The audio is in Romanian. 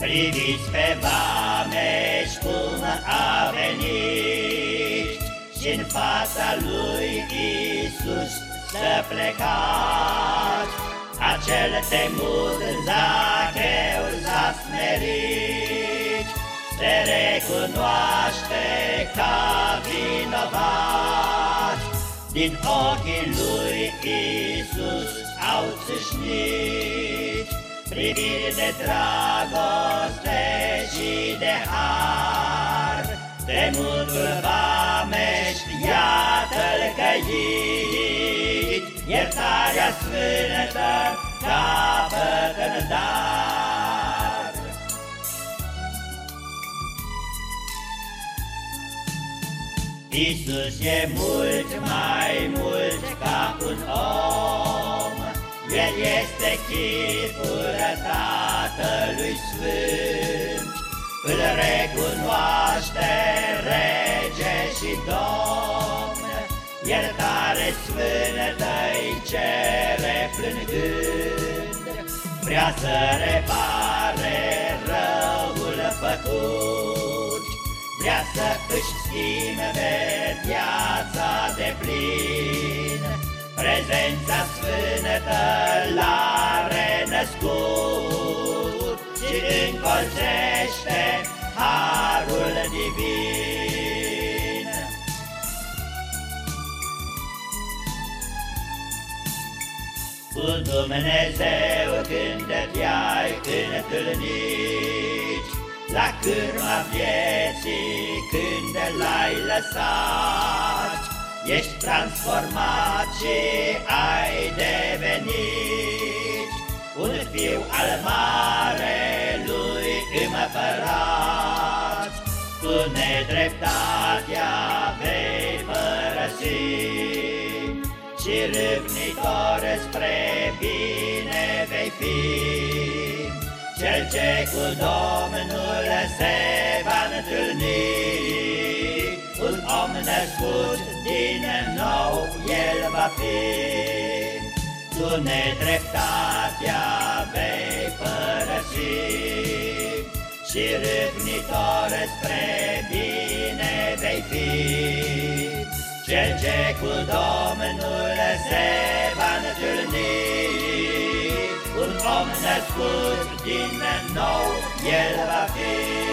Priviți pe vameș cum a venit și în fața lui Isus să plecați. Acel temut Zacheu s-a smerit, se recunoaște ca vinovat. Din ochii lui Isus au țâșnit priviri de dragoste Temutul vamești, iată-l căit, iertarea sfântă capăt în dar. Iisus e mult mai mult ca un om, El este chipul Tatălui Sfânt, Îl recunoaște rege și domn, Iertare sfântă-i cere plângând, Vrea să repare răul făcut, Vrea să își schimbe viața de plin, Prezența sfântă l-a renăscut Și încolțește Cu Dumnezeu când te-ai întâlnit, La cârma vieții când l-ai lăsat, Ești transformat și ai devenit. Un fiu al marelui împărat Cu nedreptatea vei părăsi Și râvnitor spre bine vei fi Cel ce cu Domnul se va întâlni Un om născut din nou el va fi. Tu nedreptatea vei părăsi Și râvnitor spre bine vei fi. Cel ce cu Domnul se va întâlni, Un om născut din nou el va fi.